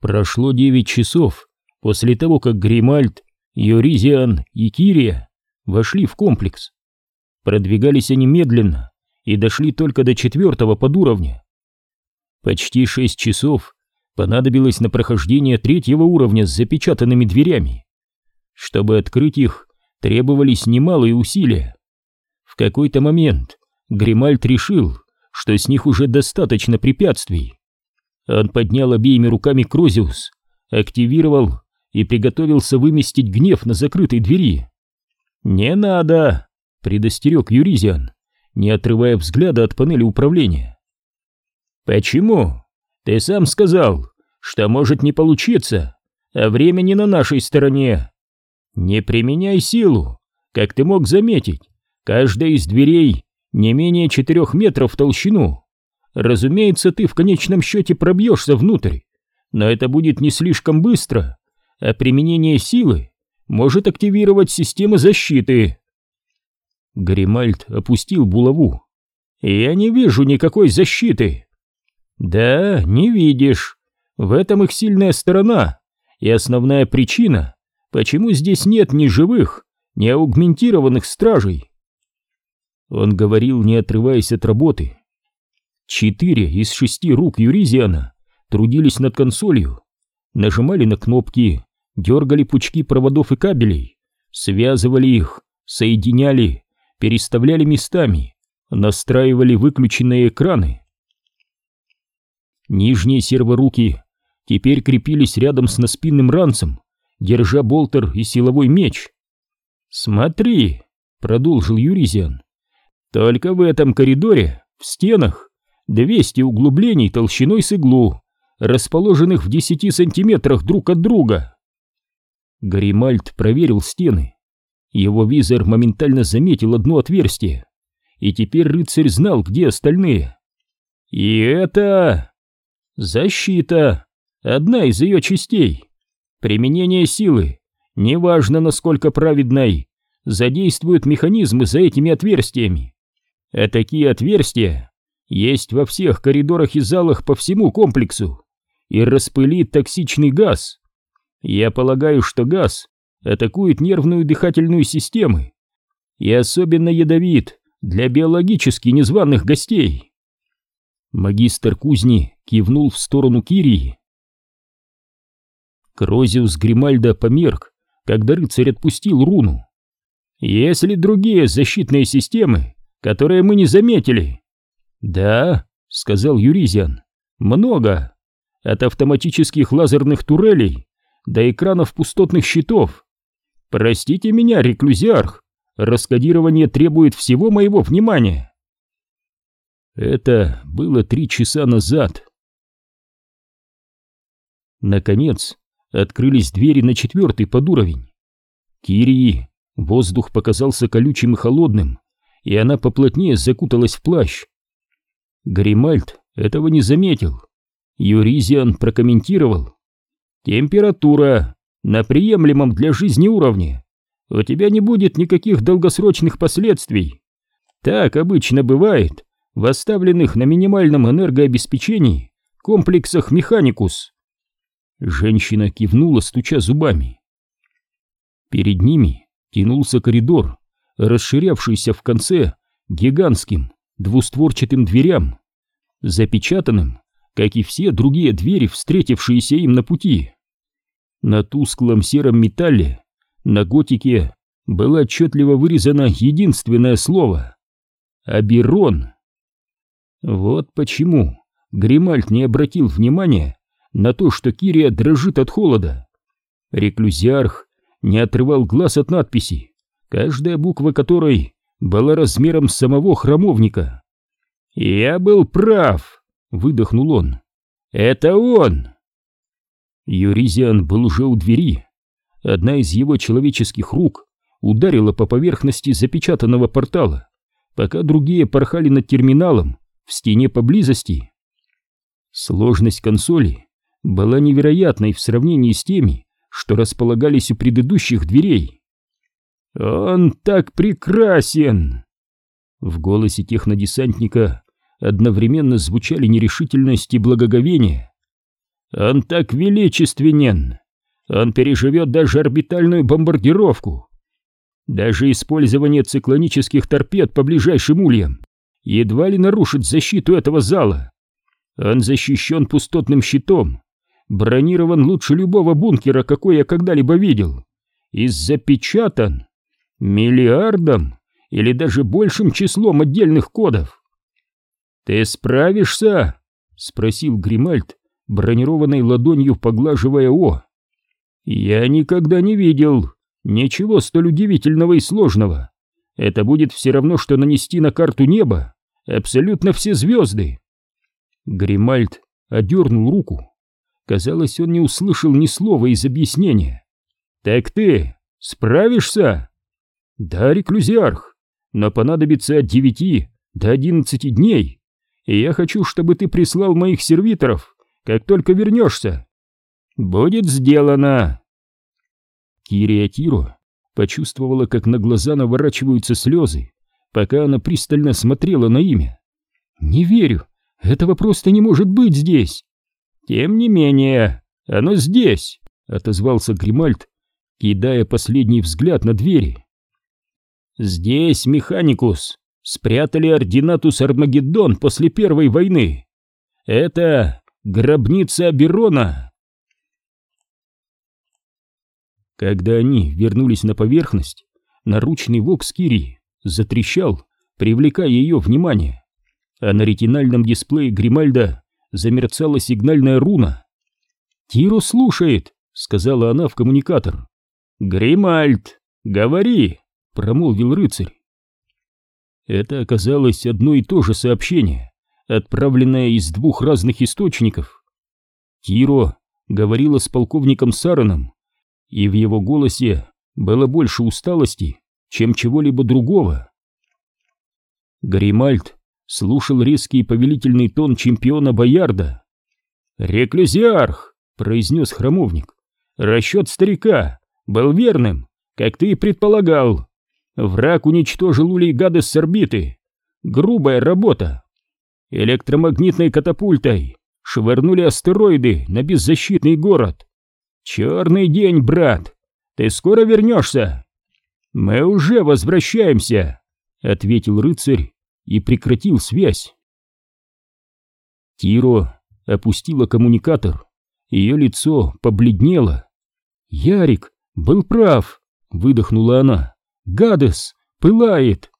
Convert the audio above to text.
Прошло девять часов после того, как Гримальд, Йоризиан и Кирия вошли в комплекс. Продвигались они медленно и дошли только до четвертого подуровня. Почти шесть часов понадобилось на прохождение третьего уровня с запечатанными дверями. Чтобы открыть их, требовались немалые усилия. В какой-то момент Гримальд решил, что с них уже достаточно препятствий. Он поднял обеими руками Крозиус, активировал и приготовился выместить гнев на закрытой двери. «Не надо!» — предостерег Юризиан, не отрывая взгляда от панели управления. «Почему? Ты сам сказал, что может не получиться, а время не на нашей стороне. Не применяй силу, как ты мог заметить, каждая из дверей не менее четырех метров в толщину. Разумеется, ты в конечном счете пробьешься внутрь, но это будет не слишком быстро, а применение силы может активировать системы защиты. Гримальд опустил булаву. «Я не вижу никакой защиты». «Да, не видишь. В этом их сильная сторона и основная причина, почему здесь нет ни живых, ни аугментированных стражей». Он говорил, не отрываясь от работы. Четыре из шести рук Юризиана трудились над консолью, нажимали на кнопки, дергали пучки проводов и кабелей, связывали их, соединяли, переставляли местами, настраивали выключенные экраны. Нижние серворуки теперь крепились рядом с наспинным ранцем, держа болтер и силовой меч. «Смотри», — продолжил Юризиан, — «только в этом коридоре, в стенах, 200 углублений толщиной с иглу, расположенных в 10 сантиметрах друг от друга. Гаримальд проверил стены. Его визор моментально заметил одно отверстие, и теперь рыцарь знал, где остальные. И это... Защита. Одна из ее частей. Применение силы, неважно насколько праведной, задействует механизмы за этими отверстиями. А такие отверстия есть во всех коридорах и залах по всему комплексу и распылит токсичный газ. Я полагаю, что газ атакует нервную дыхательную систему и особенно ядовит для биологически незваных гостей. Магистр кузни кивнул в сторону Кирии. Крозиус Гримальда померк, когда рыцарь отпустил руну. Есть ли другие защитные системы, которые мы не заметили? «Да», — сказал Юризиан, — «много. От автоматических лазерных турелей до экранов пустотных щитов. Простите меня, реклюзиарх, раскодирование требует всего моего внимания». Это было три часа назад. Наконец, открылись двери на четвертый подуровень. Кирии воздух показался колючим и холодным, и она поплотнее закуталась в плащ. Гримальд этого не заметил. Юризиан прокомментировал. «Температура на приемлемом для жизни уровне. У тебя не будет никаких долгосрочных последствий. Так обычно бывает в оставленных на минимальном энергообеспечении комплексах Механикус». Женщина кивнула, стуча зубами. Перед ними тянулся коридор, расширявшийся в конце гигантским двустворчатым дверям, запечатанным, как и все другие двери, встретившиеся им на пути. На тусклом сером металле, на готике, было отчетливо вырезано единственное слово — «Аберон». Вот почему Гримальд не обратил внимания на то, что Кирия дрожит от холода. Реклюзиарх не отрывал глаз от надписи, каждая буква которой была размером самого храмовника. «Я был прав!» — выдохнул он. «Это он!» Юризиан был уже у двери. Одна из его человеческих рук ударила по поверхности запечатанного портала, пока другие порхали над терминалом в стене поблизости. Сложность консоли была невероятной в сравнении с теми, что располагались у предыдущих дверей. «Он так прекрасен!» В голосе технодесантника одновременно звучали нерешительность и благоговение. Он так величественен. Он переживет даже орбитальную бомбардировку. Даже использование циклонических торпед по ближайшим ульям едва ли нарушит защиту этого зала. Он защищен пустотным щитом, бронирован лучше любого бункера, какой я когда-либо видел, и запечатан миллиардом или даже большим числом отдельных кодов. «Ты справишься?» — спросил Гримальд, бронированной ладонью поглаживая О. «Я никогда не видел ничего столь удивительного и сложного. Это будет все равно, что нанести на карту неба абсолютно все звезды». Гримальд одернул руку. Казалось, он не услышал ни слова из объяснения. «Так ты справишься?» «Да, реклюзиарх, но понадобится от девяти до одиннадцати дней, и я хочу, чтобы ты прислал моих сервиторов, как только вернешься». «Будет сделано!» Кирия Тиро почувствовала, как на глаза наворачиваются слезы, пока она пристально смотрела на имя. «Не верю, этого просто не может быть здесь!» «Тем не менее, оно здесь!» — отозвался Гримальд, кидая последний взгляд на двери. «Здесь, Механикус, спрятали ординатус Армагеддон после Первой войны. Это гробница Аберона!» Когда они вернулись на поверхность, наручный вокс Кири затрещал, привлекая ее внимание, а на ретинальном дисплее Гримальда замерцала сигнальная руна. «Тиро слушает», — сказала она в коммуникатор. «Гримальд, говори», — промолвил рыцарь. Это оказалось одно и то же сообщение, отправленное из двух разных источников. Тиро говорила с полковником Сараном, и в его голосе было больше усталости, чем чего-либо другого. Гримальд слушал резкий повелительный тон чемпиона Боярда. «Реклюзиарх!» — произнес храмовник. «Расчет старика был верным, как ты и предполагал. Враг уничтожил улей Гадес с орбиты. Грубая работа. Электромагнитной катапультой швырнули астероиды на беззащитный город. Черный день, брат. Ты скоро вернешься?» «Мы уже возвращаемся», — ответил рыцарь и прекратил связь. Тиро опустила коммуникатор, ее лицо побледнело. «Ярик был прав», — выдохнула она. «Гадес пылает!»